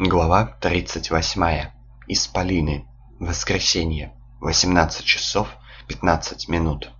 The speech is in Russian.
Глава 38. Исполины. Воскресенье. 18 часов 15 минут.